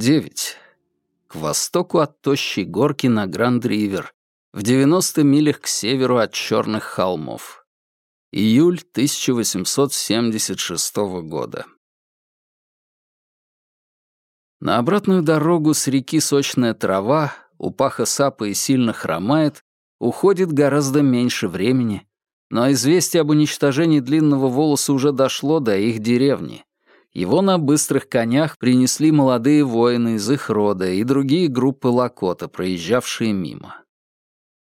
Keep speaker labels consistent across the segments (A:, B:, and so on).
A: 9. К востоку от тощей горки на Гранд-Ривер, в 90 милях к северу от Черных холмов. Июль 1876 года. На обратную дорогу с реки Сочная трава, у паха сапа и сильно хромает, уходит гораздо меньше времени, но известие об уничтожении длинного волоса уже дошло до их деревни. Его на быстрых конях принесли молодые воины из их рода и другие группы Лакота, проезжавшие мимо.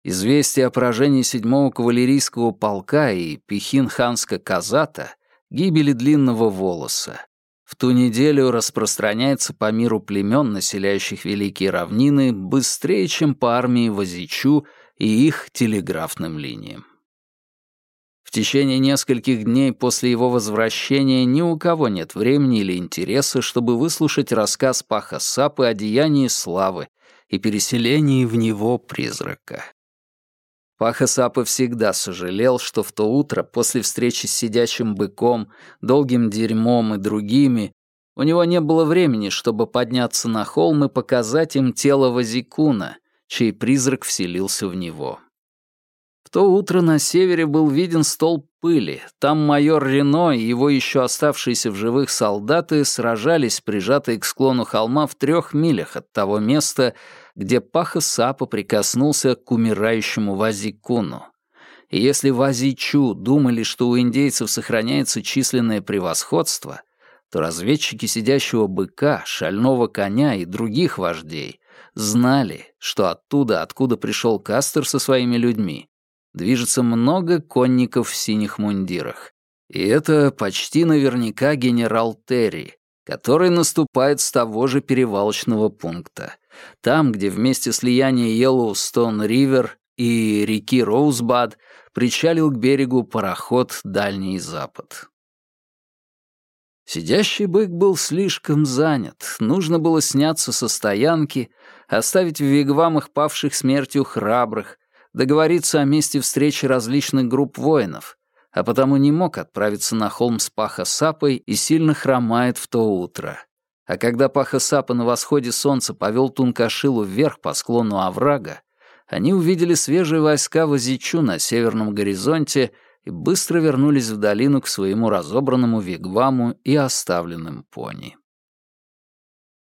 A: Известие о поражении седьмого кавалерийского полка и Пихин-ханска Казата, гибели длинного волоса, в ту неделю распространяется по миру племен, населяющих Великие равнины, быстрее, чем по армии Вазичу и их телеграфным линиям. Течение нескольких дней после его возвращения ни у кого нет времени или интереса, чтобы выслушать рассказ Паха Сапы о деянии славы и переселении в него призрака. Паха Сапа всегда сожалел, что в то утро, после встречи с сидящим быком, долгим дерьмом и другими, у него не было времени, чтобы подняться на холм и показать им тело Вазикуна, чей призрак вселился в него то утро на севере был виден столб пыли. Там майор Рено и его еще оставшиеся в живых солдаты сражались, прижатые к склону холма в трех милях от того места, где Паха Сапа прикоснулся к умирающему Вазикуну. И если Вазичу думали, что у индейцев сохраняется численное превосходство, то разведчики сидящего быка, шального коня и других вождей знали, что оттуда, откуда пришел Кастер со своими людьми, движется много конников в синих мундирах. И это почти наверняка генерал Терри, который наступает с того же перевалочного пункта. Там, где вместе слияния Йеллоустон-Ривер и реки Роузбад причалил к берегу пароход «Дальний Запад». Сидящий бык был слишком занят. Нужно было сняться со стоянки, оставить в вигвамах павших смертью храбрых, договориться о месте встречи различных групп воинов, а потому не мог отправиться на холм с Паха Сапой и сильно хромает в то утро. А когда Паха Сапа на восходе солнца повел Тункашилу вверх по склону оврага, они увидели свежие войска Вазичу на северном горизонте и быстро вернулись в долину к своему разобранному вигваму и оставленным пони.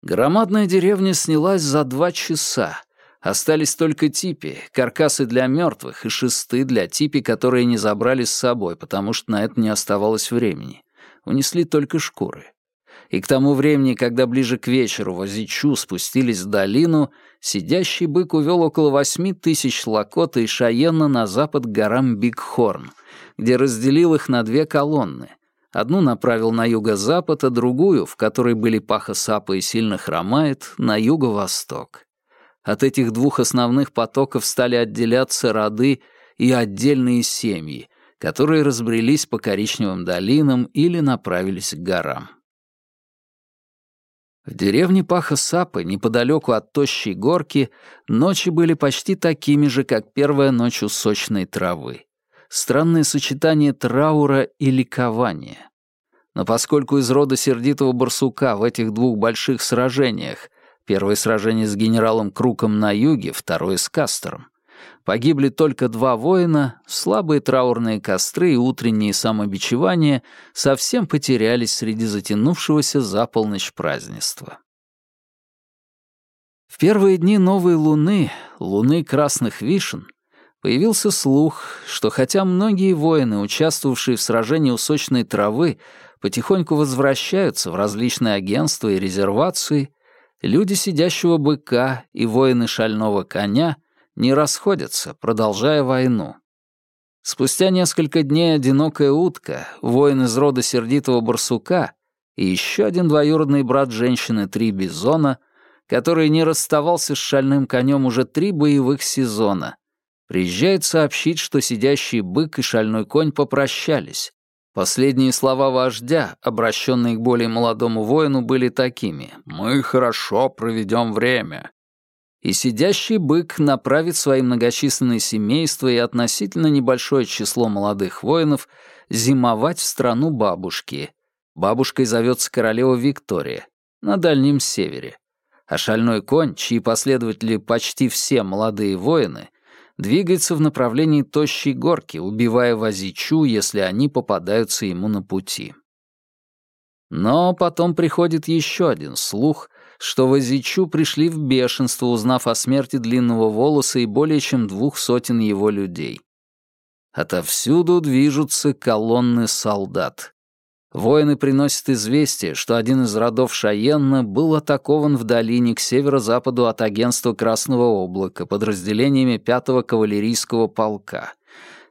A: Громадная деревня снялась за два часа, Остались только типи, каркасы для мертвых и шесты для типи, которые не забрали с собой, потому что на это не оставалось времени. Унесли только шкуры. И к тому времени, когда ближе к вечеру Возичу спустились в долину, сидящий бык увел около восьми тысяч лакота и шаена на запад к горам Бигхорн, где разделил их на две колонны. Одну направил на юго-запад, а другую, в которой были паха сапа и сильно хромает, на юго-восток. От этих двух основных потоков стали отделяться роды и отдельные семьи, которые разбрелись по коричневым долинам или направились к горам. В деревне Паха-Сапы, неподалеку от тощей горки, ночи были почти такими же, как первая ночь у сочной травы. Странное сочетание траура и ликования. Но поскольку из рода сердитого барсука в этих двух больших сражениях Первое сражение с генералом Круком на юге, второе с Кастером. Погибли только два воина, слабые траурные костры и утренние самобичевания совсем потерялись среди затянувшегося за полночь празднества. В первые дни новой луны, луны красных вишен, появился слух, что хотя многие воины, участвовавшие в сражении у сочной травы, потихоньку возвращаются в различные агентства и резервации, люди сидящего быка и воины шального коня не расходятся, продолжая войну. Спустя несколько дней одинокая утка, воин из рода сердитого барсука и еще один двоюродный брат женщины Три Бизона, который не расставался с шальным конем уже три боевых сезона, приезжает сообщить, что сидящий бык и шальной конь попрощались, Последние слова вождя, обращенные к более молодому воину, были такими «Мы хорошо проведем время». И сидящий бык направит свои многочисленные семейства и относительно небольшое число молодых воинов зимовать в страну бабушки. Бабушкой зовется королева Виктория, на Дальнем Севере. а шальной конь, чьи последователи почти все молодые воины, двигается в направлении тощей горки, убивая Вазичу, если они попадаются ему на пути. Но потом приходит еще один слух, что Вазичу пришли в бешенство, узнав о смерти длинного волоса и более чем двух сотен его людей. Отовсюду движутся колонны солдат. Воины приносят известие, что один из родов Шаенна был атакован в долине к северо-западу от агентства Красного облака подразделениями 5-го кавалерийского полка.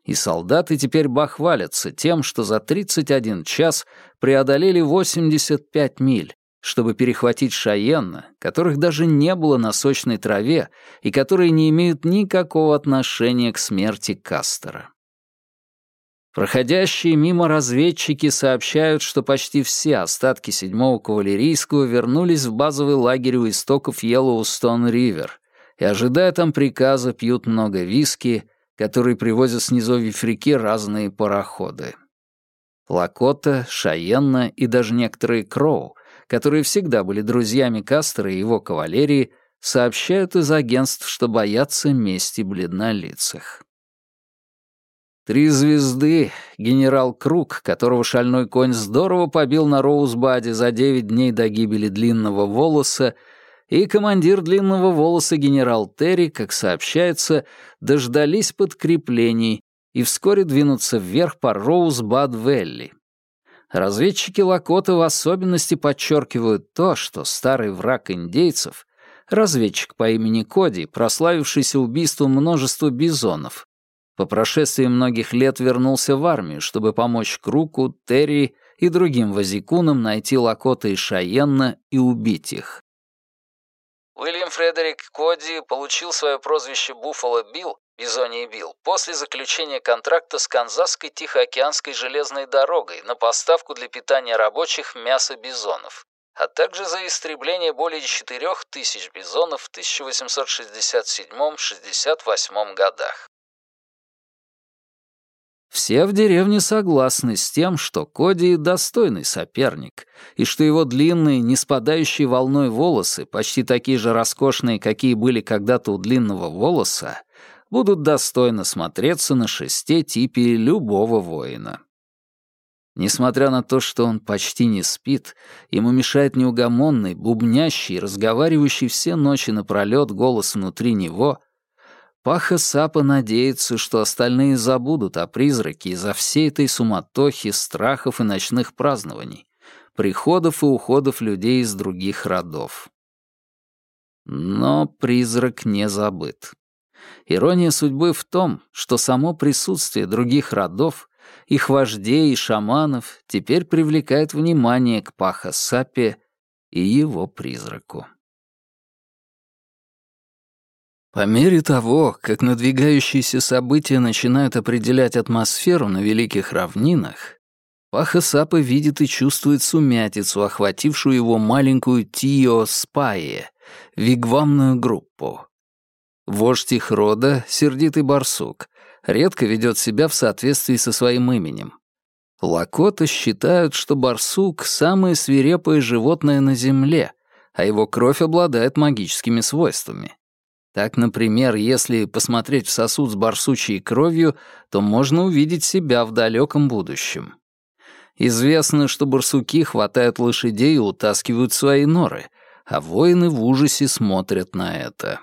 A: И солдаты теперь бахвалятся тем, что за 31 час преодолели 85 миль, чтобы перехватить Шаенна, которых даже не было на сочной траве и которые не имеют никакого отношения к смерти Кастера. Проходящие мимо разведчики сообщают, что почти все остатки 7-го кавалерийского вернулись в базовый лагерь у истоков Йеллоустон-Ривер и, ожидая там приказа, пьют много виски, которые привозят с низовьев реки разные пароходы. Лакота, Шаенна и даже некоторые Кроу, которые всегда были друзьями Кастера и его кавалерии, сообщают из агентств, что боятся мести бледнолицых. Три звезды, генерал Круг, которого шальной конь здорово побил на Роузбаде за девять дней до гибели длинного волоса, и командир длинного волоса генерал Терри, как сообщается, дождались подкреплений и вскоре двинутся вверх по Роузбад-Велли. Разведчики Лакота в особенности подчеркивают то, что старый враг индейцев, разведчик по имени Коди, прославившийся убийством множества бизонов, по прошествии многих лет вернулся в армию, чтобы помочь Круку, Терри и другим вазикунам найти Лакота и Шаенна и убить их. Уильям Фредерик Коди получил свое прозвище Буффало Билл, Бизоний Билл, после заключения контракта с Канзасской Тихоокеанской железной дорогой на поставку для питания рабочих мяса бизонов, а также за истребление более 4000 бизонов в 1867-68 годах. Все в деревне согласны с тем, что Коди — достойный соперник, и что его длинные, не спадающие волной волосы, почти такие же роскошные, какие были когда-то у длинного волоса, будут достойно смотреться на шесте типе любого воина. Несмотря на то, что он почти не спит, ему мешает неугомонный, бубнящий, разговаривающий все ночи напролёт голос внутри него, Паха Сапа надеется, что остальные забудут о призраке из-за всей этой суматохи, страхов и ночных празднований, приходов и уходов людей из других родов. Но призрак не забыт. Ирония судьбы в том, что само присутствие других родов, их вождей и шаманов теперь привлекает внимание к Паха Сапе и его призраку. По мере того, как надвигающиеся события начинают определять атмосферу на Великих Равнинах, Паха Сапа видит и чувствует сумятицу, охватившую его маленькую Тио Спае, вигвамную группу. Вождь их рода, сердитый барсук, редко ведет себя в соответствии со своим именем. Лакота считают, что барсук — самое свирепое животное на Земле, а его кровь обладает магическими свойствами. Так, например, если посмотреть в сосуд с барсучьей кровью, то можно увидеть себя в далеком будущем. Известно, что барсуки хватают лошадей и утаскивают свои норы, а воины в ужасе смотрят на это.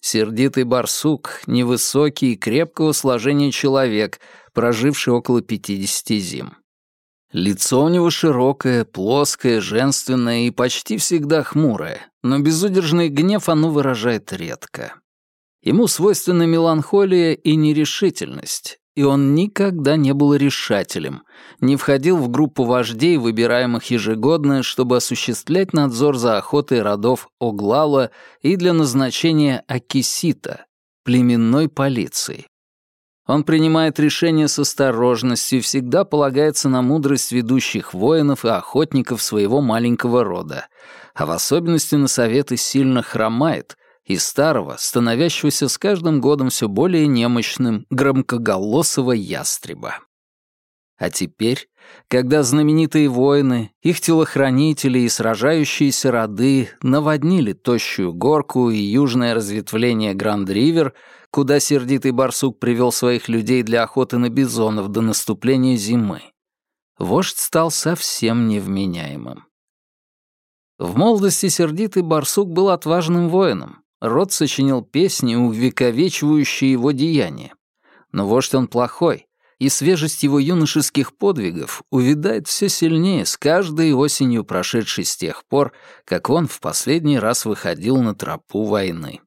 A: Сердитый барсук — невысокий и крепкого сложения человек, проживший около 50 зим. Лицо у него широкое, плоское, женственное и почти всегда хмурое, но безудержный гнев оно выражает редко. Ему свойственна меланхолия и нерешительность, и он никогда не был решателем, не входил в группу вождей, выбираемых ежегодно, чтобы осуществлять надзор за охотой родов Оглала и для назначения Акисита, племенной полиции. Он принимает решения с осторожностью и всегда полагается на мудрость ведущих воинов и охотников своего маленького рода, а в особенности на советы сильно хромает и старого, становящегося с каждым годом все более немощным, громкоголосого ястреба. А теперь, когда знаменитые воины, их телохранители и сражающиеся роды наводнили тощую горку и южное разветвление Гранд-Ривер, куда сердитый барсук привел своих людей для охоты на бизонов до наступления зимы, вождь стал совсем невменяемым. В молодости сердитый барсук был отважным воином. Род сочинил песни, увековечивающие его деяния. Но вождь он плохой, и свежесть его юношеских подвигов увядает все сильнее с каждой осенью, прошедшей с тех пор, как он в последний раз выходил на тропу войны.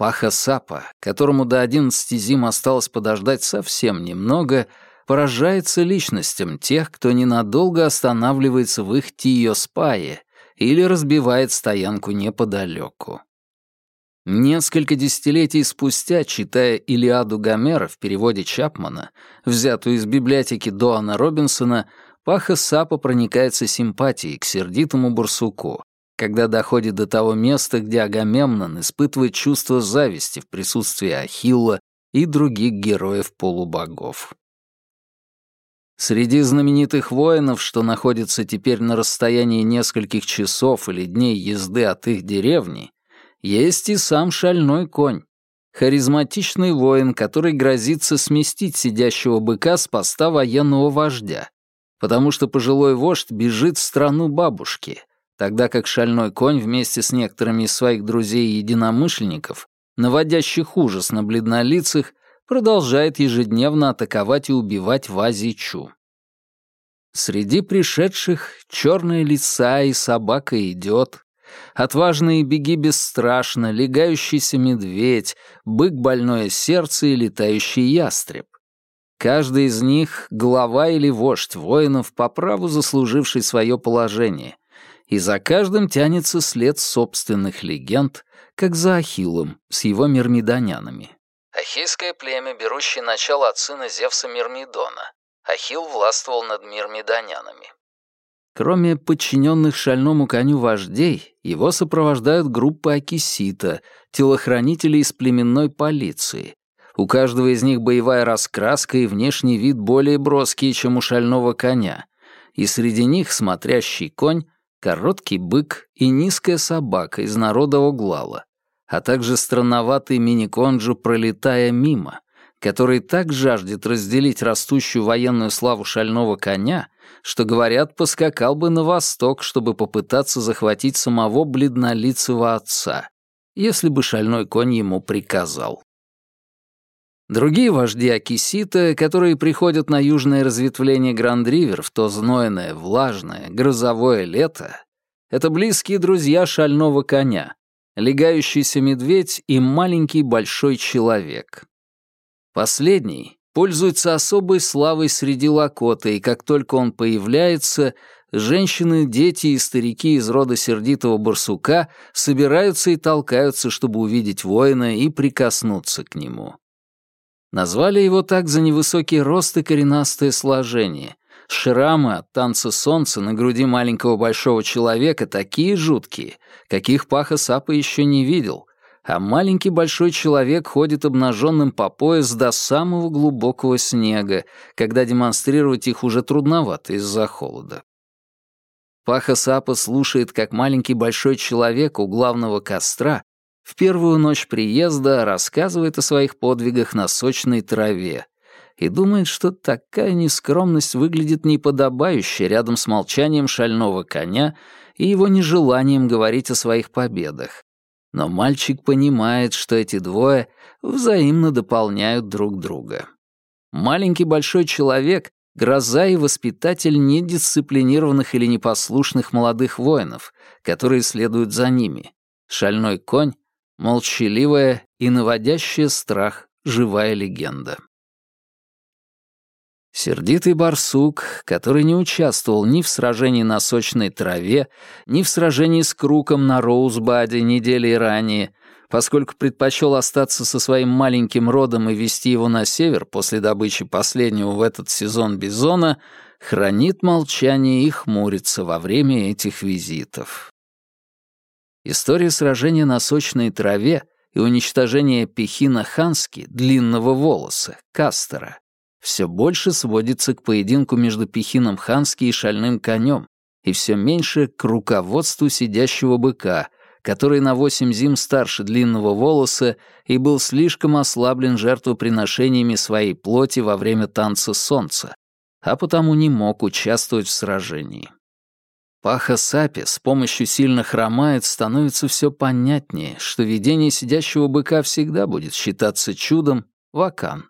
A: Паха Сапа, которому до одиннадцати зим осталось подождать совсем немного, поражается личностям тех, кто ненадолго останавливается в их Тио-спае или разбивает стоянку неподалеку. Несколько десятилетий спустя, читая «Илиаду Гомера» в переводе Чапмана, взятую из библиотеки Доана Робинсона, Паха Сапа проникается симпатией к сердитому барсуку, когда доходит до того места, где Агамемнон испытывает чувство зависти в присутствии Ахилла и других героев-полубогов. Среди знаменитых воинов, что находятся теперь на расстоянии нескольких часов или дней езды от их деревни, есть и сам шальной конь. Харизматичный воин, который грозится сместить сидящего быка с поста военного вождя, потому что пожилой вождь бежит в страну бабушки, тогда как шальной конь вместе с некоторыми из своих друзей и единомышленников, наводящих ужас на бледнолицах, продолжает ежедневно атаковать и убивать Вазичу. Среди пришедших черные лица и собака идет, Отважные беги бесстрашно, легающийся медведь, бык больное сердце и летающий ястреб. Каждый из них — глава или вождь воинов, по праву заслуживший свое положение, и за каждым тянется след собственных легенд, как за Ахиллом с его мирмидонянами. Ахейское племя, берущее начало от сына Зевса Мирмидона. Ахилл властвовал над мирмидонянами. Кроме подчиненных шальному коню вождей, его сопровождают группы акисита, телохранителей из племенной полиции. У каждого из них боевая раскраска и внешний вид более броские, чем у шального коня. И среди них смотрящий конь, короткий бык и низкая собака из народа Оглала, а также странноватый мини-конджу «Пролетая мимо», который так жаждет разделить растущую военную славу шального коня, что, говорят, поскакал бы на восток, чтобы попытаться захватить самого бледнолицего отца, если бы шальной конь ему приказал. Другие вожди Акисита, которые приходят на южное разветвление Гранд-Ривер в то знойное, влажное, грозовое лето, это близкие друзья шального коня, легающийся медведь и маленький большой человек. Последний пользуется особой славой среди лакота, и как только он появляется, женщины, дети и старики из рода сердитого барсука собираются и толкаются, чтобы увидеть воина и прикоснуться к нему. Назвали его так за невысокий рост и коренастое сложение. Шрамы от танца солнца на груди маленького большого человека такие жуткие, каких Паха Сапа еще не видел, а маленький большой человек ходит обнаженным по пояс до самого глубокого снега, когда демонстрировать их уже трудновато из-за холода. Паха Сапа слушает, как маленький большой человек у главного костра в первую ночь приезда рассказывает о своих подвигах на сочной траве и думает, что такая нескромность выглядит неподобающе рядом с молчанием шального коня и его нежеланием говорить о своих победах. Но мальчик понимает, что эти двое взаимно дополняют друг друга. Маленький большой человек — гроза и воспитатель недисциплинированных или непослушных молодых воинов, которые следуют за ними. Шальной конь — молчаливая и наводящая страх живая легенда. Сердитый барсук, который не участвовал ни в сражении на сочной траве, ни в сражении с Круком на Роузбаде недели ранее, поскольку предпочел остаться со своим маленьким родом и вести его на север после добычи последнего в этот сезон бизона, хранит молчание и хмурится во время этих визитов. История сражения на сочной траве и уничтожения Пехина Хански, длинного волоса, Кастера, все больше сводится к поединку между Пехином Хански и шальным конем, и все меньше к руководству сидящего быка, который на восемь зим старше длинного волоса и был слишком ослаблен жертвоприношениями своей плоти во время танца солнца, а потому не мог участвовать в сражении. Паха Сапи с помощью сильно хромает, становится все понятнее, что видение сидящего быка всегда будет считаться чудом, вакан.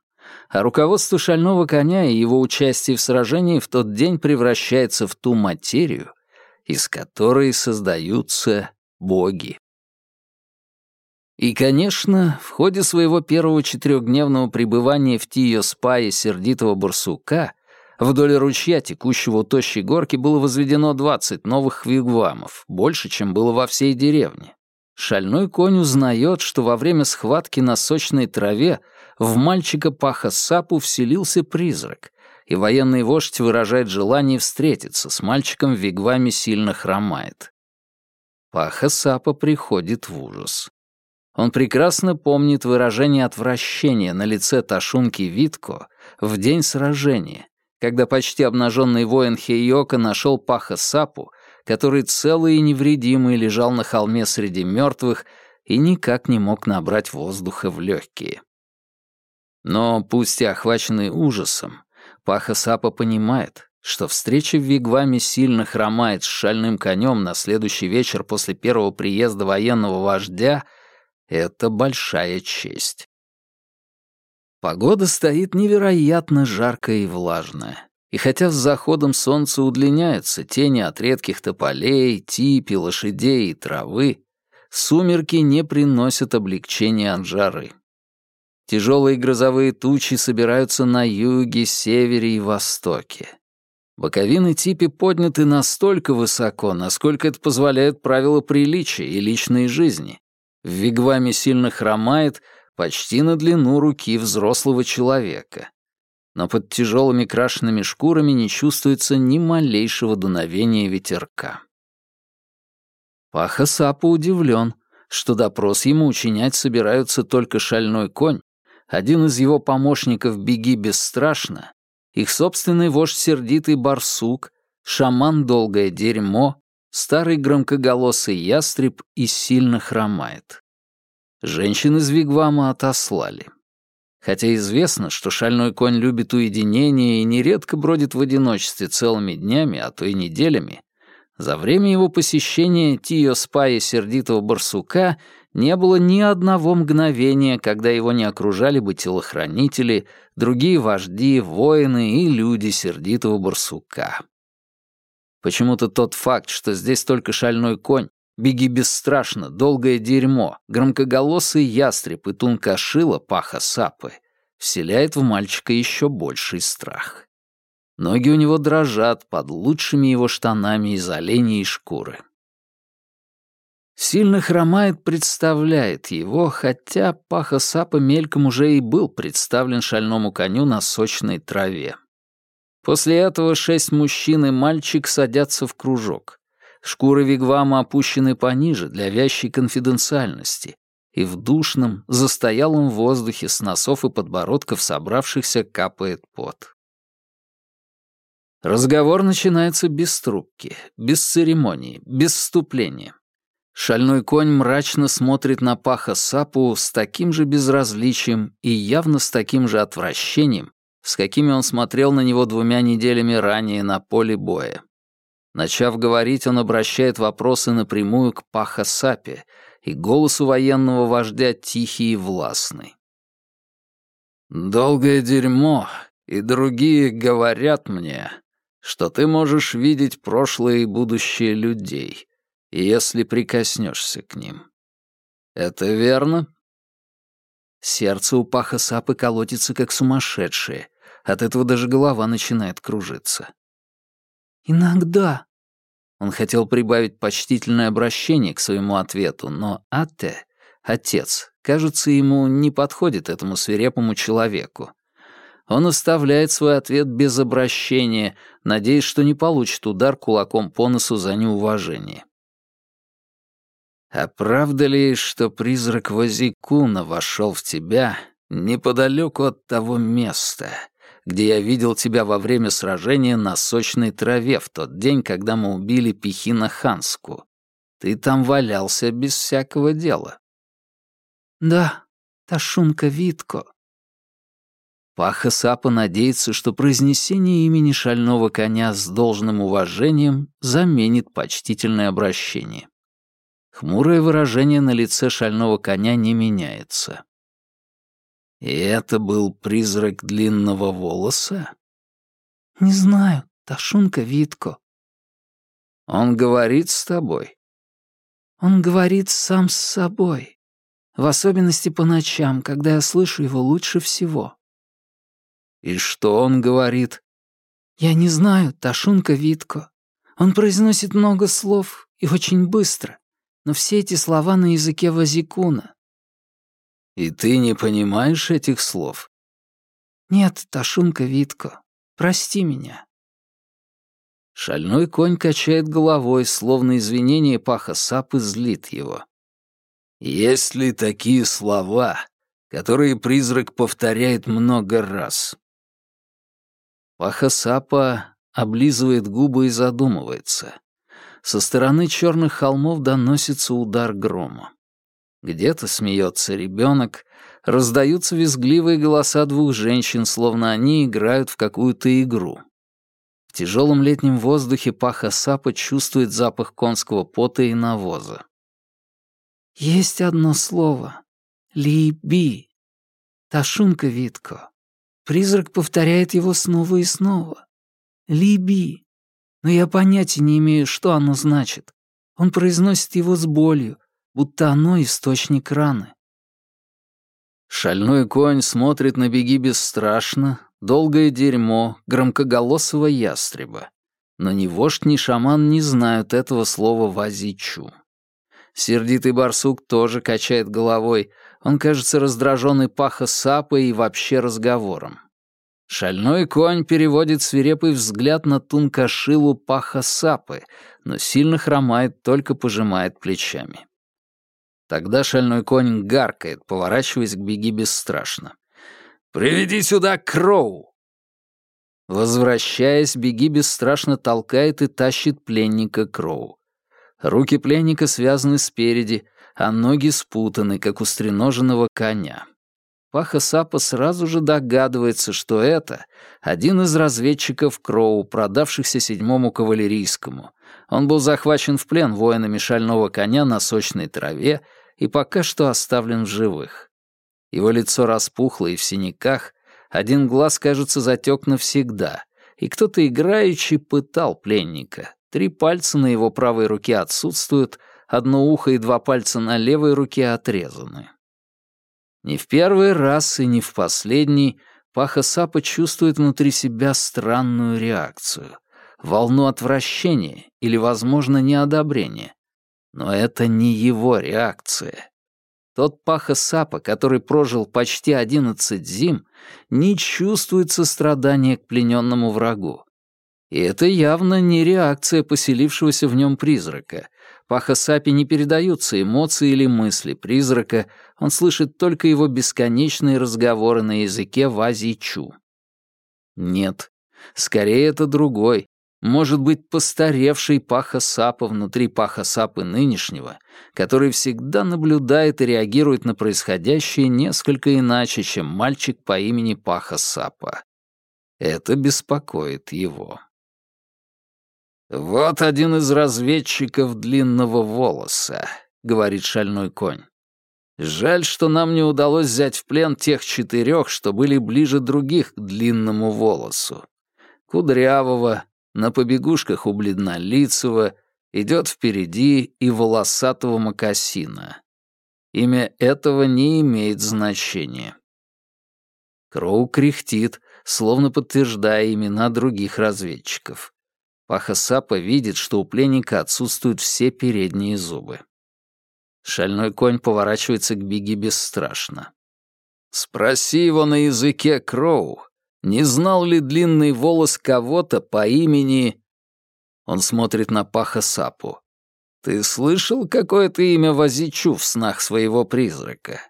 A: А руководство шального коня и его участие в сражении в тот день превращается в ту материю, из которой создаются боги. И, конечно, в ходе своего первого четырехдневного пребывания в Тио-спае сердитого барсука Вдоль ручья, текущего у тощей горки, было возведено 20 новых вигвамов, больше, чем было во всей деревне. Шальной конь узнает, что во время схватки на сочной траве в мальчика Паха Сапу вселился призрак, и военный вождь выражает желание встретиться с мальчиком в вигваме сильно хромает. Паха Сапа приходит в ужас. Он прекрасно помнит выражение отвращения на лице Ташунки Витко в день сражения, когда почти обнаженный воин Хейока нашел Паха Сапу, который целый и невредимый лежал на холме среди мертвых и никак не мог набрать воздуха в легкие. Но, пусть и охваченный ужасом, Паха Сапа понимает, что встреча в Вигваме сильно хромает с шальным конем на следующий вечер после первого приезда военного вождя — это большая честь. Погода стоит невероятно жаркая и влажная. И хотя с заходом солнца удлиняются тени от редких тополей, типи, лошадей и травы, сумерки не приносят облегчения от жары. Тяжелые грозовые тучи собираются на юге, севере и востоке. Боковины типи подняты настолько высоко, насколько это позволяют правила приличия и личной жизни. В вигваме сильно хромает — почти на длину руки взрослого человека. Но под тяжелыми крашенными шкурами не чувствуется ни малейшего дуновения ветерка. Паха Сапа удивлен, что допрос ему учинять собираются только шальной конь, один из его помощников «Беги бесстрашно», их собственный вождь сердитый барсук, шаман долгое дерьмо, старый громкоголосый ястреб и сильно хромает. Женщин из Вигвама отослали. Хотя известно, что шальной конь любит уединение и нередко бродит в одиночестве целыми днями, а то и неделями, за время его посещения Тио Спая сердитого барсука не было ни одного мгновения, когда его не окружали бы телохранители, другие вожди, воины и люди сердитого барсука. Почему-то тот факт, что здесь только шальной конь, Беги бесстрашно, долгое дерьмо, громкоголосый ястреб и тункашила паха сапы вселяет в мальчика еще больший страх. Ноги у него дрожат под лучшими его штанами из оленей шкуры. Сильно хромает представляет его, хотя паха сапа мельком уже и был представлен шальному коню на сочной траве. После этого шесть мужчин и мальчик садятся в кружок. Шкуры вигвама опущены пониже для вящей конфиденциальности, и в душном, застоялом воздухе с носов и подбородков собравшихся капает пот. Разговор начинается без трубки, без церемонии, без вступления. Шальной конь мрачно смотрит на паха Сапу с таким же безразличием и явно с таким же отвращением, с какими он смотрел на него двумя неделями ранее на поле боя. Начав говорить, он обращает вопросы напрямую к Паха-Сапе, и голос у военного вождя тихий и властный. «Долгое дерьмо, и другие говорят мне, что ты можешь видеть прошлое и будущее людей, если прикоснешься к ним. Это верно?» Сердце у Паха-Сапы колотится как сумасшедшее. От этого даже голова начинает кружиться. «Иногда». Он хотел прибавить почтительное обращение к своему ответу, но Атте, отец, кажется, ему не подходит этому свирепому человеку. Он оставляет свой ответ без обращения, надеясь, что не получит удар кулаком по носу за неуважение. «А правда ли, что призрак Вазикуна вошел в тебя неподалеку от того места, где я видел тебя во время сражения на сочной траве в тот день, когда мы убили Пихина Ханску. Ты там валялся без всякого дела».
B: «Да, Ташунка Витко».
A: Паха Сапа надеется, что произнесение имени шального коня с должным уважением заменит почтительное обращение. Хмурое выражение на лице шального коня не меняется. И это был призрак длинного волоса?
B: Не знаю, Ташунка Витко.
A: Он говорит с тобой?
B: Он говорит сам с собой. В особенности по ночам, когда я слышу его лучше всего.
A: И что он говорит?
B: Я не знаю, Ташунка Витко. Он произносит много слов и очень быстро, но все эти слова на языке Вазикуна.
A: И ты не понимаешь этих слов?
B: Нет, Ташунка Витко, прости меня.
A: Шальной конь качает головой, словно извинение паха Сапы злит его. Есть ли такие слова, которые призрак повторяет много раз? Паха Сапа облизывает губы и задумывается. Со стороны черных холмов доносится удар грома. Где-то смеется ребенок, раздаются визгливые голоса двух женщин, словно они играют в какую-то игру. В тяжелом летнем воздухе Паха Сапа чувствует запах конского пота и навоза.
B: Есть одно слово. Ли-би. Ташунка Витко. Призрак повторяет его снова и снова. Ли-би. Но я понятия не имею, что оно значит. Он произносит его с болью, будто оно источник раны.
A: Шальной конь смотрит на беги бесстрашно, долгое дерьмо, громкоголосого ястреба. Но ни вождь, ни шаман не знают этого слова вазичу. Сердитый барсук тоже качает головой. Он кажется раздраженный паха сапой и вообще разговором. Шальной конь переводит свирепый взгляд на тункашилу паха сапы, но сильно хромает, только пожимает плечами. Тогда шальной конь гаркает, поворачиваясь к беги бесстрашно. «Приведи сюда Кроу!» Возвращаясь, беги бесстрашно толкает и тащит пленника Кроу. Руки пленника связаны спереди, а ноги спутаны, как у стреноженного коня. Паха Сапа сразу же догадывается, что это один из разведчиков Кроу, продавшихся седьмому кавалерийскому. Он был захвачен в плен воинами шального коня на сочной траве и пока что оставлен в живых. Его лицо распухло и в синяках, один глаз, кажется, затек навсегда, и кто-то играючи пытал пленника. Три пальца на его правой руке отсутствуют, одно ухо и два пальца на левой руке отрезаны. Не в первый раз и не в последний Паха Сапа чувствует внутри себя странную реакцию, волну отвращения или, возможно, неодобрения, но это не его реакция. Тот Паха Сапа, который прожил почти одиннадцать зим, не чувствует сострадания к плененному врагу. И это явно не реакция поселившегося в нем призрака. Паха Сапи не передаются эмоции или мысли призрака, он слышит только его бесконечные разговоры на языке Вази-Чу. Нет, скорее это другой, может быть, постаревший Паха Сапа внутри Паха Сапы нынешнего, который всегда наблюдает и реагирует на происходящее несколько иначе, чем мальчик по имени Паха Сапа. Это беспокоит его. «Вот один из разведчиков длинного волоса», — говорит шальной конь. «Жаль, что нам не удалось взять в плен тех четырех, что были ближе других к длинному волосу. Кудрявого, на побегушках у бледнолицего, идет впереди и волосатого мокасина. Имя этого не имеет значения. Кроу кряхтит, словно подтверждая имена других разведчиков. Паха Сапа видит, что у пленника отсутствуют все передние зубы. Шальной конь поворачивается к Биги бесстрашно. «Спроси его на языке Кроу, не знал ли длинный волос кого-то по имени... Он смотрит на Паха Сапу. Ты слышал какое-то имя Вазичу в снах своего призрака?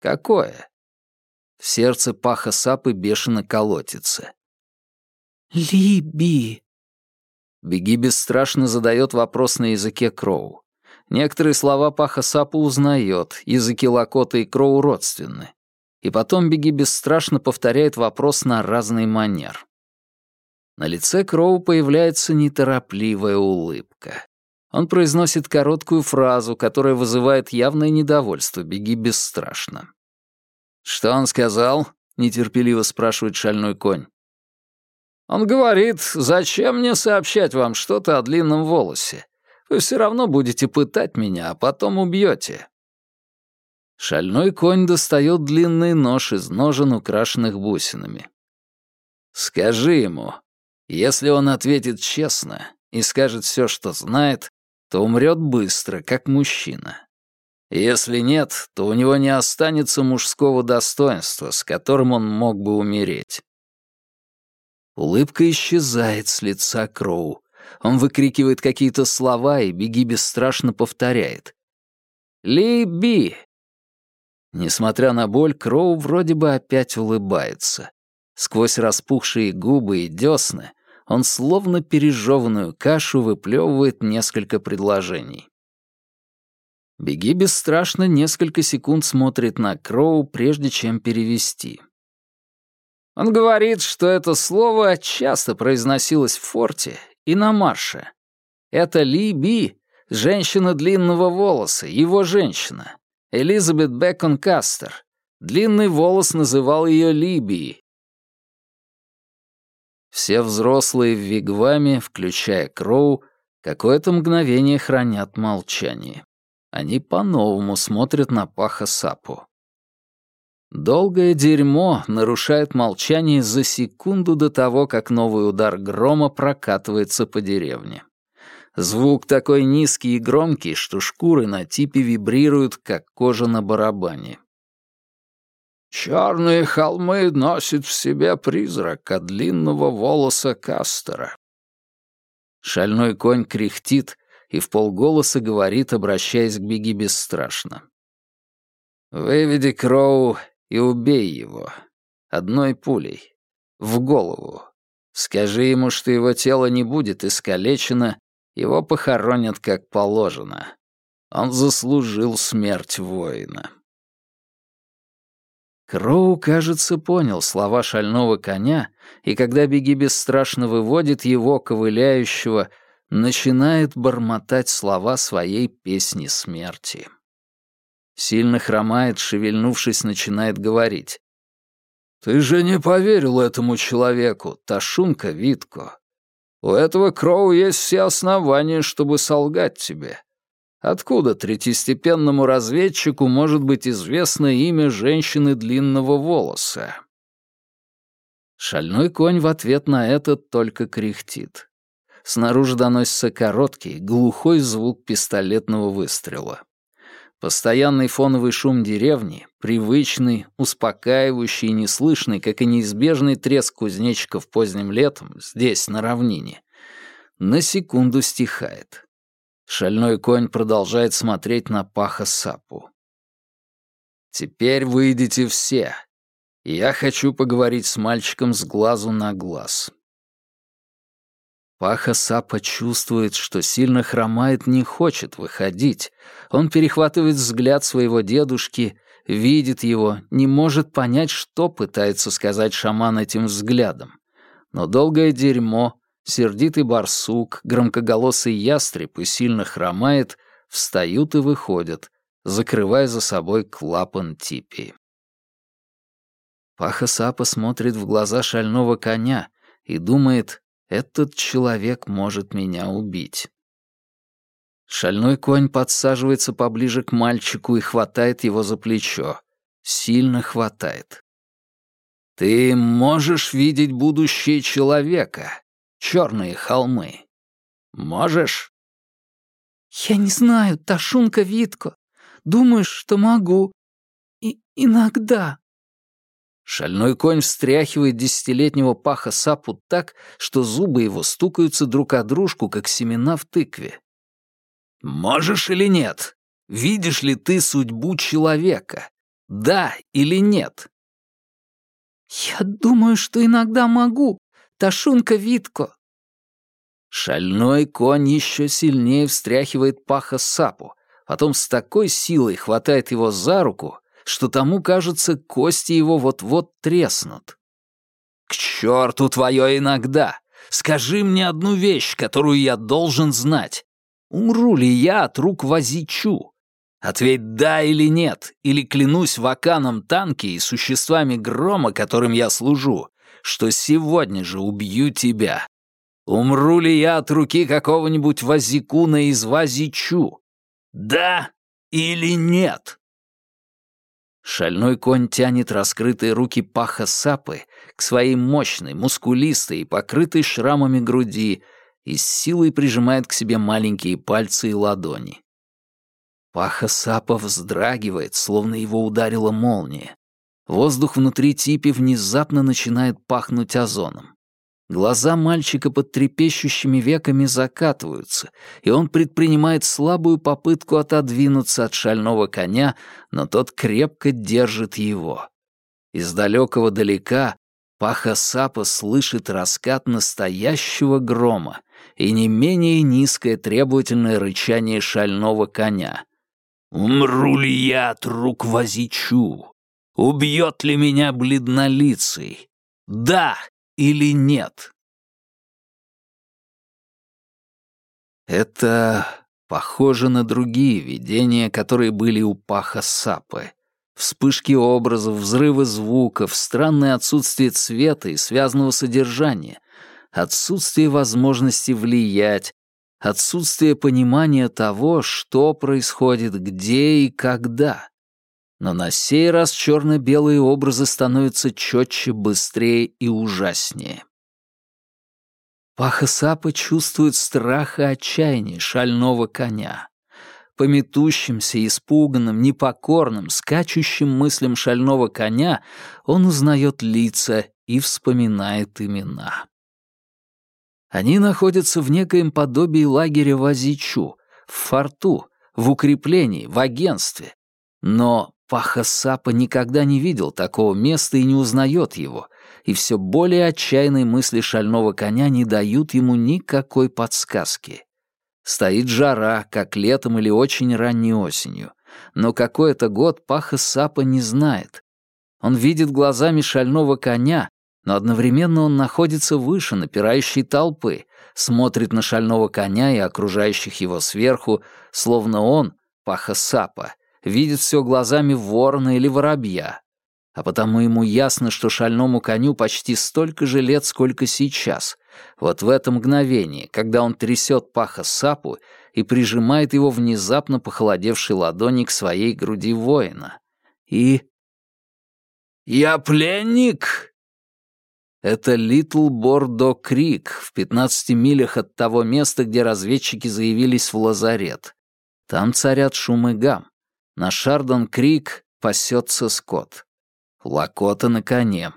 A: Какое? В сердце Паха Сапы бешено колотится.
B: Либи.
A: Беги бесстрашно задает вопрос на языке Кроу. Некоторые слова Паха Сапа узнает, языки Лакота и Кроу родственны. И потом Беги бесстрашно повторяет вопрос на разный манер. На лице Кроу появляется неторопливая улыбка. Он произносит короткую фразу, которая вызывает явное недовольство «беги бесстрашно». «Что он сказал?» — нетерпеливо спрашивает шальной конь. «Он говорит, зачем мне сообщать вам что-то о длинном волосе? Вы все равно будете пытать меня, а потом убьете». Шальной конь достает длинный нож из ножен, украшенных бусинами. «Скажи ему, если он ответит честно и скажет все, что знает, то умрет быстро, как мужчина. Если нет, то у него не останется мужского достоинства, с которым он мог бы умереть. Улыбка исчезает с лица Кроу. Он выкрикивает какие-то слова и Беги бесстрашно повторяет. «Ли-би!» Несмотря на боль, Кроу вроде бы опять улыбается. Сквозь распухшие губы и десны он словно пережеванную кашу выплевывает несколько предложений. Беги бесстрашно несколько секунд смотрит на Кроу, прежде чем перевести. Он говорит, что это слово часто произносилось в форте и на марше. Это Ли Би, женщина длинного волоса, его женщина. Элизабет Бекон Кастер. Длинный волос называл ее Либией, все взрослые в Вигваме, включая Кроу, какое-то мгновение хранят молчание. Они по-новому смотрят на Паха Сапу. Долгое дерьмо нарушает молчание за секунду до того, как новый удар грома прокатывается по деревне. Звук такой низкий и громкий, что шкуры на типе вибрируют, как кожа на барабане. Черные холмы носят в себе призрака длинного волоса Кастера. Шальной конь кряхтит и в полголоса говорит, обращаясь к Беги бесстрашно. «Выведи Кроу и убей его. Одной пулей. В голову. Скажи ему, что его тело не будет искалечено, его похоронят как положено. Он заслужил смерть воина». Кроу, кажется, понял слова шального коня, и когда Беги бесстрашно выводит его, ковыляющего, начинает бормотать слова своей песни смерти. Сильно хромает, шевельнувшись, начинает говорить. «Ты же не поверил этому человеку, Ташунка Витко. У этого Кроу есть все основания, чтобы солгать тебе. Откуда третьестепенному разведчику может быть известно имя женщины длинного волоса? Шальной конь в ответ на это только кряхтит. Снаружи доносится короткий, глухой звук пистолетного выстрела. Постоянный фоновый шум деревни, привычный, успокаивающий и неслышный, как и неизбежный треск кузнечиков поздним летом, здесь, на равнине, на секунду стихает. Шальной конь продолжает смотреть на Паха Сапу. «Теперь выйдите все. Я хочу поговорить с мальчиком с глазу на глаз». Паха Сапа чувствует, что сильно хромает, не хочет выходить. Он перехватывает взгляд своего дедушки, видит его, не может понять, что пытается сказать шаман этим взглядом. Но долгое дерьмо, сердитый барсук, громкоголосый ястреб и сильно хромает, встают и выходят, закрывая за собой клапан типи. Паха Сапа смотрит в глаза шального коня и думает, этот человек может меня убить. Шальной конь подсаживается поближе к мальчику и хватает его за плечо. Сильно хватает. «Ты можешь видеть будущее человека», черные холмы. Можешь?»
B: «Я не знаю, Ташунка Витко. Думаешь, что могу. И иногда».
A: Шальной конь встряхивает десятилетнего паха сапу так, что зубы его стукаются друг о дружку, как семена в тыкве. «Можешь или нет? Видишь ли ты судьбу человека? Да или нет?»
B: «Я думаю, что иногда могу, Ташунка Витко!»
A: Шальной конь еще сильнее встряхивает паха сапу, потом с такой силой хватает его за руку, что тому, кажется, кости его вот-вот треснут. «К черту твое иногда! Скажи мне одну вещь, которую я должен знать. Умру ли я от рук Вазичу? Ответь «да» или «нет», или клянусь ваканом танки и существами грома, которым я служу, что сегодня же убью тебя. Умру ли я от руки какого-нибудь Вазикуна из Вазичу? Да или нет? Шальной конь тянет раскрытые руки паха сапы к своей мощной, мускулистой и покрытой шрамами груди и с силой прижимает к себе маленькие пальцы и ладони. Паха Сапа вздрагивает, словно его ударила молния. Воздух внутри типи внезапно начинает пахнуть озоном. Глаза мальчика под трепещущими веками закатываются, и он предпринимает слабую попытку отодвинуться от шального коня, но тот крепко держит его. Из далекого далека Паха Сапа слышит раскат настоящего грома и не менее низкое требовательное рычание шального коня. «Умру ли я от рук Вазичу? Убьет ли меня бледнолицый? Да или нет?» Это похоже на другие видения, которые были у Паха Сапы. Вспышки образов, взрывы звуков, странное отсутствие цвета и связанного содержания, отсутствие возможности влиять, отсутствие понимания того, что происходит, где и когда. Но на сей раз черно-белые образы становятся четче, быстрее и ужаснее. Паха Сапа чувствует страх и отчаяние шального коня. По метущимся, испуганным, непокорным, скачущим мыслям шального коня он узнает лица и вспоминает имена. Они находятся в некоем подобии лагеря Вазичу, в форту, в укреплении, в агентстве. Но Пахасапа никогда не видел такого места и не узнает его, и все более отчаянные мысли шального коня не дают ему никакой подсказки. Стоит жара, как летом или очень ранней осенью, но какой это год Пахасапа не знает. Он видит глазами шального коня, но одновременно он находится выше напирающей толпы, смотрит на шального коня и окружающих его сверху, словно он, Паха Сапа, видит все глазами ворона или воробья. А потому ему ясно, что шальному коню почти столько же лет, сколько сейчас. Вот в это мгновение, когда он трясет Паха Сапу и прижимает его внезапно похолодевшей ладони к своей груди воина. И... «Я пленник!» Это Литл Бордо Крик в 15 милях от того места, где разведчики заявились в лазарет. Там царят шум и гам. На Шардон Крик пасется скот. Лакота на коне.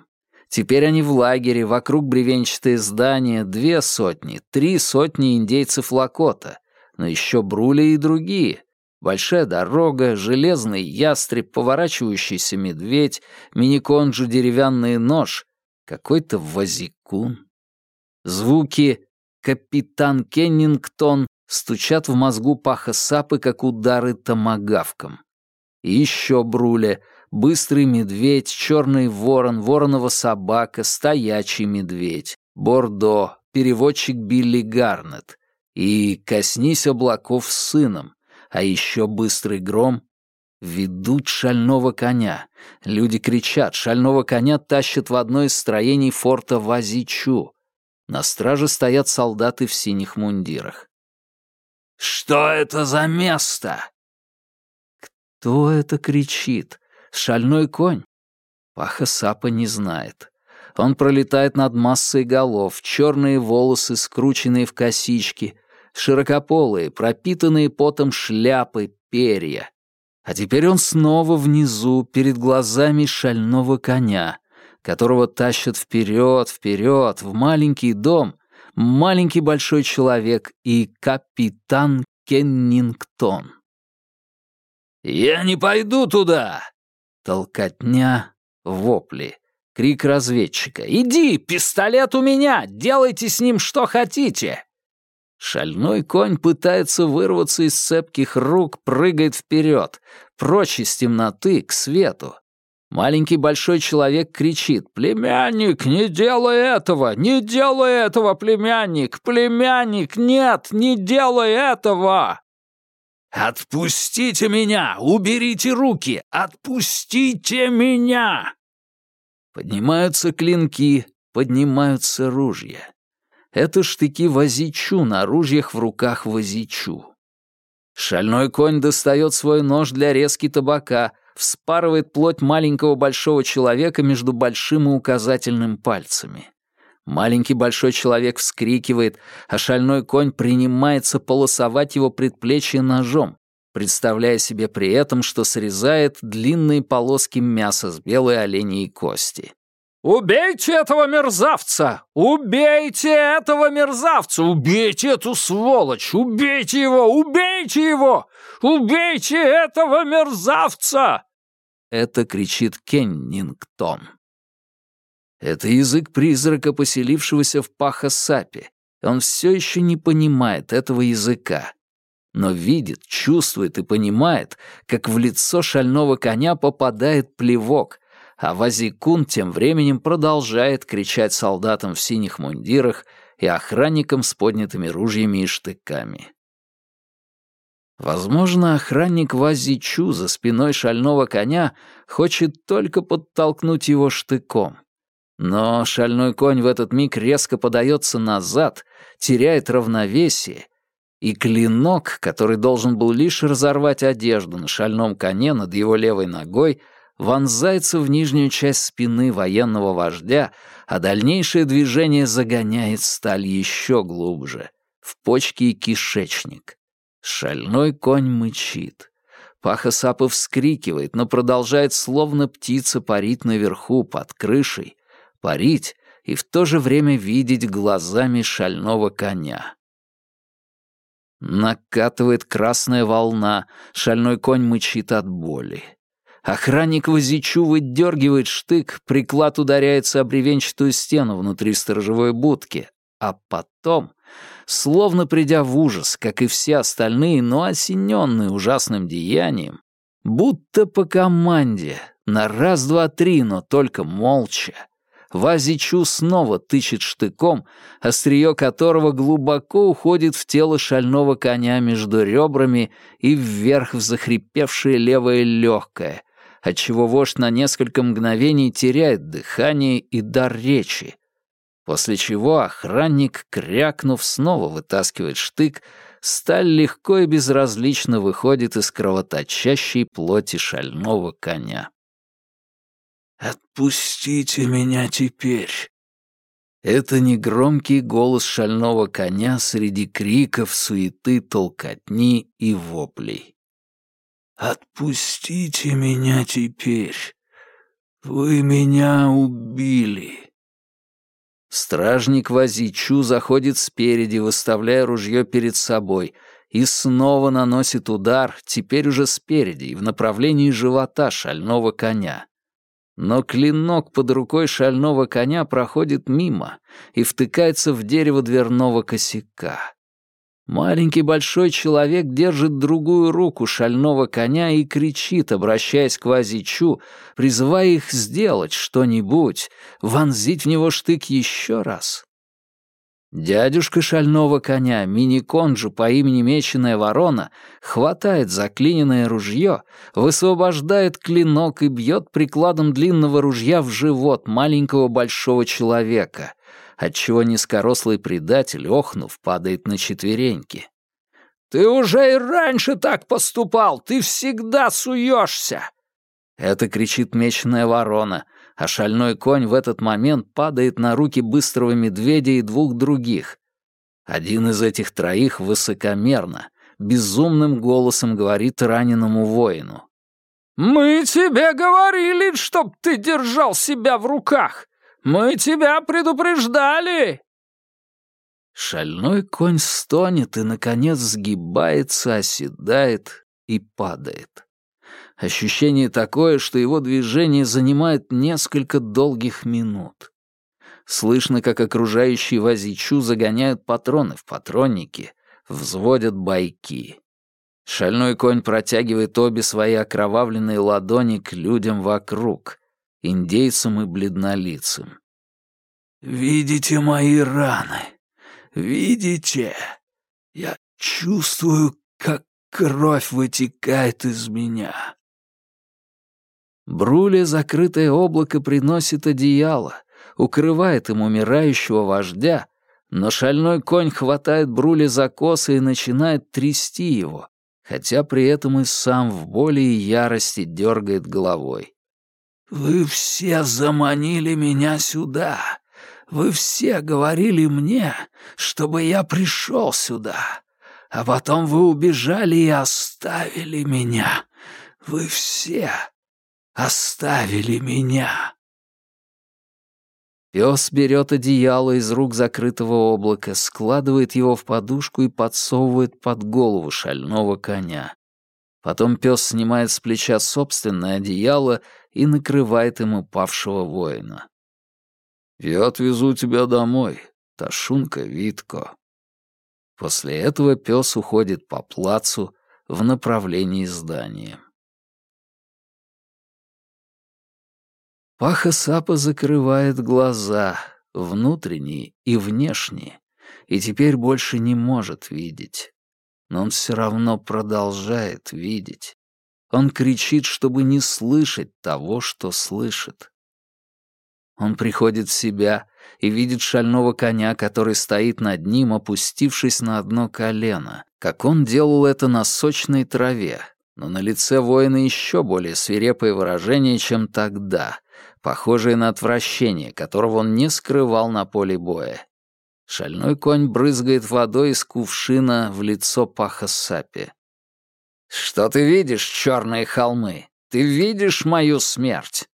A: Теперь они в лагере, вокруг бревенчатые здания, две сотни, три сотни индейцев Лакота, но еще брули и другие. Большая дорога, железный ястреб, поворачивающийся медведь, мини-конджу деревянный нож какой-то возикун. Звуки «Капитан Кеннингтон» стучат в мозгу паха сапы, как удары томагавком. И еще бруля, быстрый медведь, черный ворон, воронова собака, стоячий медведь, бордо, переводчик Билли Гарнет и «Коснись облаков с сыном», а еще быстрый гром Ведут шального коня. Люди кричат, шального коня тащат в одно из строений форта Вазичу. На страже стоят солдаты в синих мундирах. «Что это за место?» Кто это кричит? Шальной конь? Паха Сапа не знает. Он пролетает над массой голов, черные волосы, скрученные в косички, широкополые, пропитанные потом шляпы, перья. А теперь он снова внизу, перед глазами шального коня, которого тащат вперед, вперед, в маленький дом, маленький большой человек и капитан Кеннингтон. «Я не пойду туда!» Толкотня, вопли. Крик разведчика. «Иди, пистолет у меня! Делайте с ним что хотите!» Шальной конь пытается вырваться из цепких рук, прыгает вперед, прочь из темноты, к свету. Маленький большой человек кричит «Племянник, не делай этого! Не делай этого, племянник! Племянник, нет, не делай этого!» «Отпустите меня! Уберите руки! Отпустите меня!» Поднимаются клинки, поднимаются ружья. Это штыки Вазичу на ружьях в руках Вазичу. Шальной конь достает свой нож для резки табака, вспарывает плоть маленького большого человека между большим и указательным пальцами. Маленький большой человек вскрикивает, а шальной конь принимается полосовать его предплечье ножом, представляя себе при этом, что срезает длинные полоски мяса с белой оленей кости. «Убейте этого мерзавца! Убейте этого мерзавца! Убейте эту сволочь! Убейте его! Убейте его! Убейте этого мерзавца!» Это кричит Кеннингтон. Это язык призрака, поселившегося в Паха-Сапе. Он все еще не понимает этого языка. Но видит, чувствует и понимает, как в лицо шального коня попадает плевок, а Вазикун тем временем продолжает кричать солдатам в синих мундирах и охранникам с поднятыми ружьями и штыками. Возможно, охранник Вазичу за спиной шального коня хочет только подтолкнуть его штыком. Но шальной конь в этот миг резко подается назад, теряет равновесие, и клинок, который должен был лишь разорвать одежду на шальном коне над его левой ногой, вонзается в нижнюю часть спины военного вождя, а дальнейшее движение загоняет сталь еще глубже, в почки и кишечник. Шальной конь мычит. Паха Сапа вскрикивает, но продолжает словно птица парить наверху, под крышей, парить и в то же время видеть глазами шального коня. Накатывает красная волна, шальной конь мычит от боли. Охранник Возичу выдергивает штык, приклад ударяется о бревенчатую стену внутри сторожевой будки, а потом, словно придя в ужас, как и все остальные, но осененные ужасным деянием, будто по команде, на раз-два-три, но только молча, Вазичу снова тычет штыком, острие которого глубоко уходит в тело шального коня между ребрами и вверх в захрипевшее левое легкое, отчего вождь на несколько мгновений теряет дыхание и дар речи, после чего охранник, крякнув, снова вытаскивает штык, сталь легко и безразлично выходит из кровоточащей плоти шального коня. «Отпустите меня теперь!» Это негромкий голос шального коня среди криков, суеты, толкотни и воплей. «Отпустите меня теперь! Вы меня убили!» Стражник Вазичу заходит спереди, выставляя ружье перед собой, и снова наносит удар, теперь уже спереди и в направлении живота шального коня. Но клинок под рукой шального коня проходит мимо и втыкается в дерево дверного косяка. Маленький большой человек держит другую руку шального коня и кричит, обращаясь к Вазичу, призывая их сделать что-нибудь, вонзить в него штык еще раз. Дядюшка шального коня, мини-конджу по имени Меченая Ворона, хватает заклиненное ружье, высвобождает клинок и бьет прикладом длинного ружья в живот маленького большого человека, отчего низкорослый предатель, охнув, падает на четвереньки. «Ты уже и раньше так поступал! Ты всегда суешься!» Это кричит Меченая Ворона, а шальной конь в этот момент падает на руки быстрого медведя и двух других. Один из этих троих высокомерно, безумным голосом говорит раненому воину. «Мы тебе говорили, чтоб ты держал себя в руках! Мы тебя предупреждали!» Шальной конь стонет и, наконец, сгибается, оседает и падает. Ощущение такое, что его движение занимает несколько долгих минут. Слышно, как окружающие Вазичу загоняют патроны в патронники, взводят бойки. Шальной конь протягивает обе свои окровавленные ладони к людям вокруг, индейцам и бледнолицам. «Видите мои раны? Видите? Я чувствую, как кровь вытекает из меня». Бруле закрытое облако приносит одеяло, укрывает им умирающего вождя, но шальной конь хватает Бруле за косы и начинает трясти его, хотя при этом и сам в боли и ярости дергает головой. «Вы все заманили меня сюда. Вы все говорили мне, чтобы я пришел сюда. А потом вы убежали и оставили меня. Вы все оставили меня». Пес берет одеяло из рук закрытого облака, складывает его в подушку и подсовывает под голову шального коня. Потом пес снимает с плеча собственное одеяло и накрывает им упавшего воина. «Я отвезу тебя домой, Ташунка Витко». После этого пес уходит по плацу в направлении здания. Паха Сапа закрывает глаза, внутренние и внешние, и теперь больше не может видеть. Но он все равно продолжает видеть. Он кричит, чтобы не слышать того, что слышит. Он приходит в себя и видит шального коня, который стоит над ним, опустившись на одно колено, как он делал это на сочной траве, но на лице воина еще более свирепое выражение, чем тогда, похожее на отвращение, которого он не скрывал на поле боя. Шальной конь брызгает водой из кувшина в лицо Паха Сапи. «Что ты видишь, черные холмы? Ты видишь мою смерть?»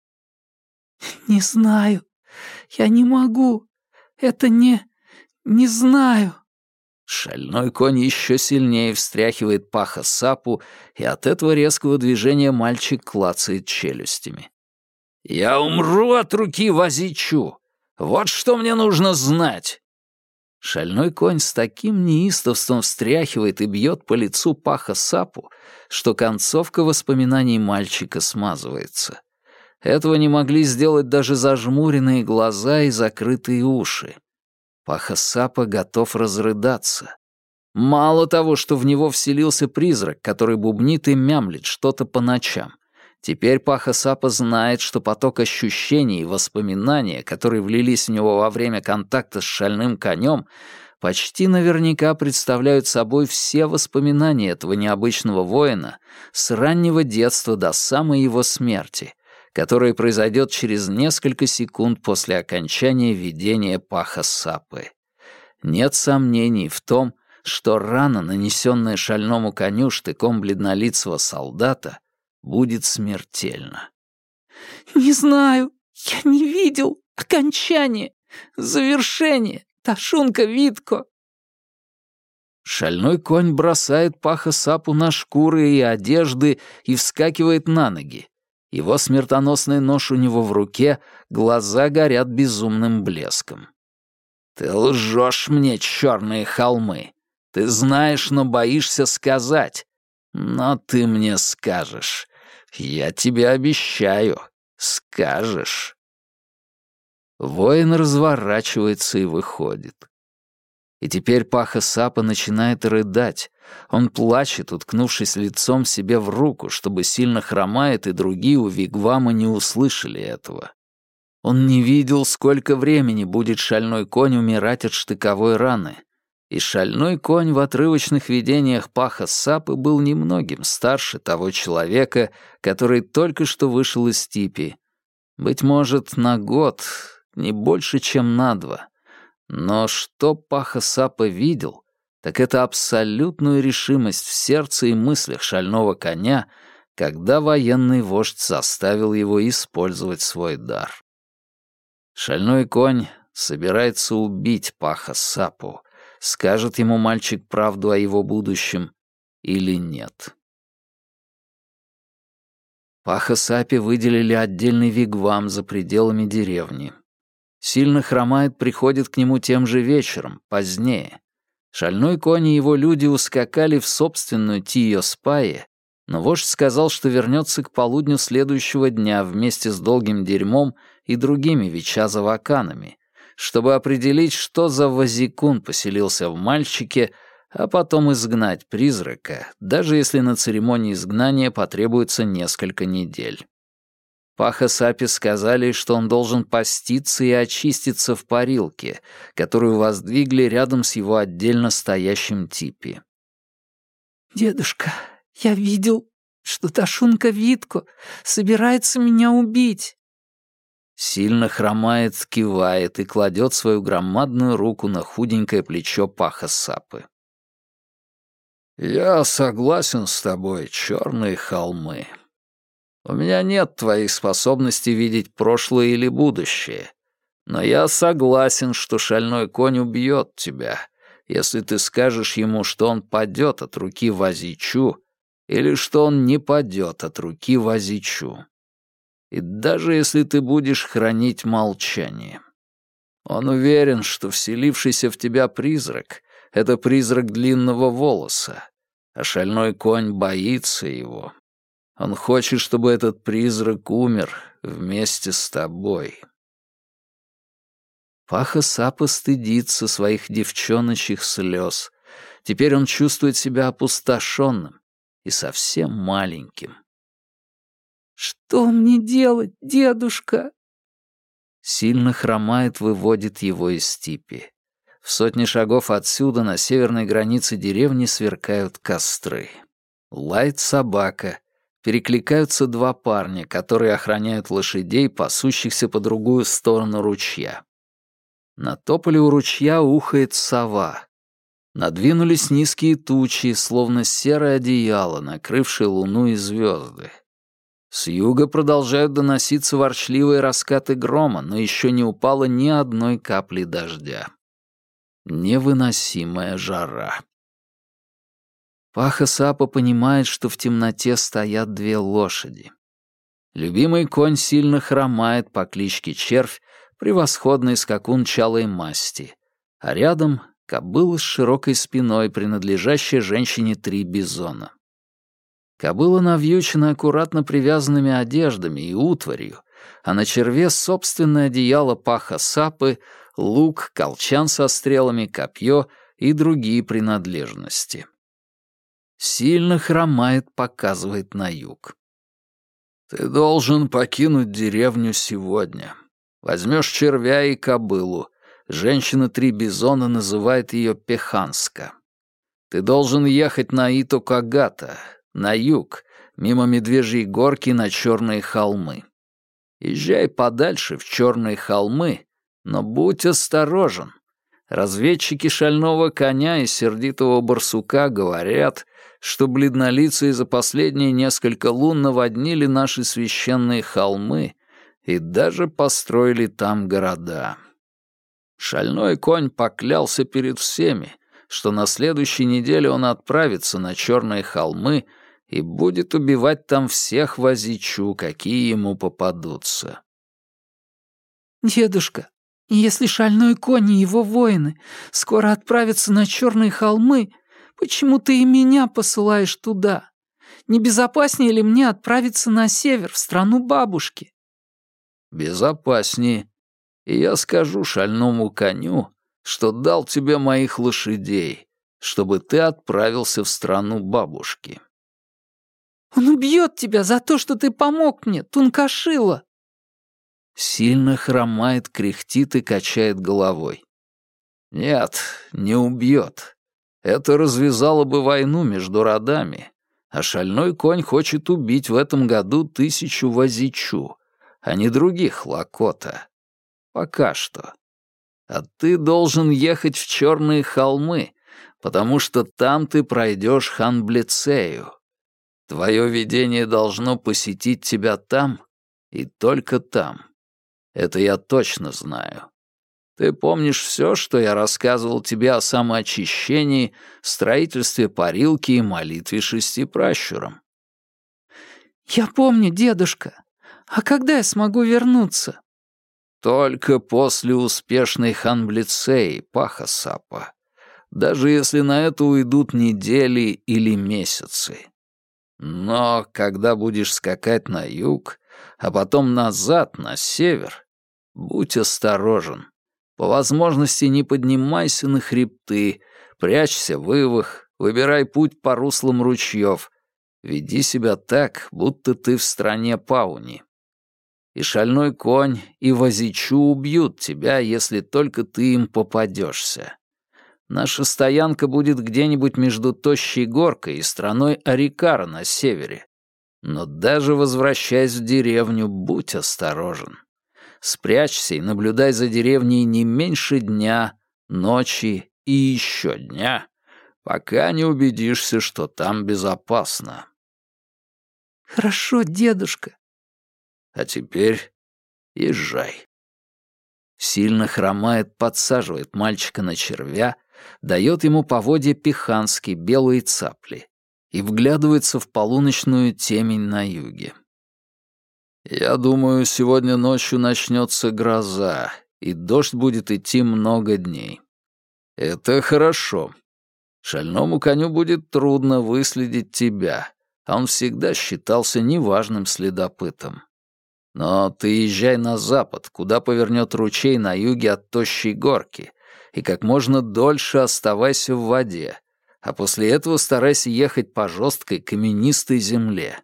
B: «Не знаю. Я не могу. Это не... не знаю».
A: Шальной конь еще сильнее встряхивает паха сапу, и от этого резкого движения мальчик клацает челюстями. «Я умру от руки Вазичу! Вот что мне нужно знать!» Шальной конь с таким неистовством встряхивает и бьет по лицу паха сапу, что концовка воспоминаний мальчика смазывается. Этого не могли сделать даже зажмуренные глаза и закрытые уши. Паха сапа готов разрыдаться. Мало того, что в него вселился призрак, который бубнит и мямлит что-то по ночам. Теперь Паха Сапа знает, что поток ощущений и воспоминания, которые влились в него во время контакта с шальным конем, почти наверняка представляют собой все воспоминания этого необычного воина с раннего детства до самой его смерти, которая произойдет через несколько секунд после окончания видения Паха Сапы. Нет сомнений в том, что рана, нанесенная шальному коню штыком бледнолицего солдата, будет смертельно.
B: «Не знаю, я не видел окончания, завершения, Ташунка Витко».
A: Шальной конь бросает паха сапу на шкуры и одежды и вскакивает на ноги. Его смертоносный нож у него в руке, глаза горят безумным блеском. «Ты лжешь мне, черные холмы! Ты знаешь, но боишься сказать. Но ты мне скажешь. Я тебе обещаю. Скажешь. Воин разворачивается и выходит. И теперь Паха Сапа начинает рыдать. Он плачет, уткнувшись лицом себе в руку, чтобы сильно хромает, и другие у Вигвама не услышали этого. Он не видел, сколько времени будет шальной конь умирать от штыковой раны и шальной конь в отрывочных видениях Паха Сапы был немногим старше того человека, который только что вышел из степи. Быть может, на год, не больше, чем на два. Но что Паха Сапа видел, так это абсолютную решимость в сердце и мыслях шального коня, когда военный вождь заставил его использовать свой дар. Шальной конь собирается убить Паха Сапу, скажет ему мальчик правду о его будущем или нет. Паха Сапи выделили отдельный вигвам за пределами деревни. Сильно хромает приходит к нему тем же вечером, позднее. Шальной конь и его люди ускакали в собственную Тио-Спае, но вождь сказал, что вернется к полудню следующего дня вместе с долгим дерьмом и другими вичазаваканами, чтобы определить, что за вазикун поселился в мальчике, а потом изгнать призрака, даже если на церемонии изгнания потребуется несколько недель. Паха Сапи сказали, что он должен поститься и очиститься в парилке, которую воздвигли рядом с его отдельно стоящим типи.
B: «Дедушка, я видел, что Ташунка Витко собирается меня убить».
A: Сильно хромает, кивает и кладет свою громадную руку на худенькое плечо Паха Сапы. «Я согласен с тобой, черные холмы», у меня нет твоих способностей видеть прошлое или будущее. Но я согласен, что шальной конь убьет тебя, если ты скажешь ему, что он падет от руки Вазичу или что он не падет от руки Вазичу. И даже если ты будешь хранить молчание. Он уверен, что вселившийся в тебя призрак — это призрак длинного волоса, а шальной конь боится его, он хочет, чтобы этот призрак умер вместе с тобой. Паха Сапа стыдится своих девчоночьих слез. Теперь он чувствует себя опустошенным и совсем маленьким.
B: «Что мне делать, дедушка?»
A: Сильно хромает, выводит его из степи. В сотне шагов отсюда на северной границе деревни сверкают костры. Лает собака, перекликаются два парня, которые охраняют лошадей, пасущихся по другую сторону ручья. На тополе у ручья ухает сова. Надвинулись низкие тучи, словно серое одеяло, накрывшее луну и звезды. С юга продолжают доноситься ворчливые раскаты грома, но еще не упало ни одной капли дождя. Невыносимая жара. Паха Сапа понимает, что в темноте стоят две лошади. Любимый конь сильно хромает по кличке Червь, превосходный скакун чалой масти, а рядом — кобыла с широкой спиной, принадлежащая женщине три бизона. Кобыла навьючена аккуратно привязанными одеждами и утварью, а на черве собственное одеяло паха сапы, лук, колчан со стрелами, копье и другие принадлежности. Сильно хромает, показывает на юг. «Ты должен покинуть деревню сегодня. Возьмешь червя и кобылу. Женщина Три Бизона называет ее Пеханска. Ты должен ехать на Итокагата, на юг, мимо Медвежьей горки на Черные холмы. Езжай подальше в Черные холмы, но будь осторожен. Разведчики шального коня и сердитого барсука говорят, что бледнолицые за последние несколько лун наводнили наши священные холмы и даже построили там города. Шальной конь поклялся перед всеми, что на следующей неделе он отправится на черные холмы и будет убивать там всех возичу, какие ему попадутся.
B: «Дедушка, если шальной конь и его воины скоро отправятся на черные холмы, Почему ты и меня посылаешь туда? Не безопаснее ли мне отправиться на север, в страну бабушки?»
A: «Безопаснее. И я скажу шальному коню, что дал тебе моих лошадей, чтобы ты отправился в страну бабушки».
B: «Он убьет тебя за то, что ты помог мне, Тункашила!»
A: Сильно хромает, кряхтит и качает головой. «Нет, не убьет. Это развязало бы войну между родами, а шальной конь хочет убить в этом году тысячу вазичу, а не других лакота. Пока что. А ты должен ехать в Черные холмы, потому что там ты пройдешь Ханблицею. Твое видение должно посетить тебя там и только там. Это я точно знаю. Ты помнишь все, что я рассказывал тебе о самоочищении, строительстве парилки и молитве шести пращурам?»
B: «Я помню, дедушка. А когда я смогу вернуться?»
A: «Только после успешной ханблицеи, Паха Сапа. Даже если на это уйдут недели или месяцы. Но когда будешь скакать на юг, а потом назад, на север, будь осторожен. По возможности не поднимайся на хребты, прячься в ивах, выбирай путь по руслам ручьев. Веди себя так, будто ты в стране Пауни. И шальной конь, и возичу убьют тебя, если только ты им попадешься. Наша стоянка будет где-нибудь между тощей горкой и страной Арикара на севере. Но даже возвращаясь в деревню, будь осторожен. Спрячься и наблюдай за деревней не меньше дня, ночи и еще дня, пока не убедишься, что там безопасно.
B: Хорошо, дедушка.
A: А теперь езжай. Сильно хромает, подсаживает мальчика на червя, дает ему поводья пихански, белые цапли, и вглядывается в полуночную темень на юге. «Я думаю, сегодня ночью начнется гроза, и дождь будет идти много дней. Это хорошо. Шальному коню будет трудно выследить тебя, а он всегда считался неважным следопытом. Но ты езжай на запад, куда повернет ручей на юге от тощей горки, и как можно дольше оставайся в воде, а после этого старайся ехать по жесткой каменистой земле.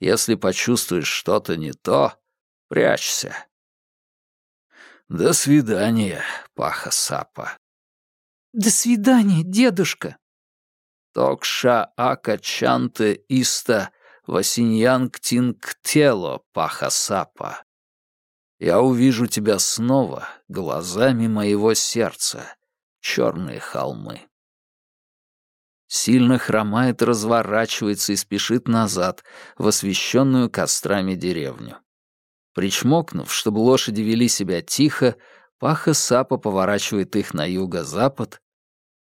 A: Если почувствуешь что-то не то, прячься. До свидания, Паха Сапа.
B: До свидания, дедушка.
A: Токша Ака Чанте Иста Васиньянг Тинг Тело, Паха Сапа. Я увижу тебя снова глазами моего сердца, черные холмы сильно хромает, разворачивается и спешит назад, в освещенную кострами деревню. Причмокнув, чтобы лошади вели себя тихо, Паха Сапа поворачивает их на юго-запад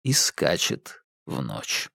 A: и скачет в ночь.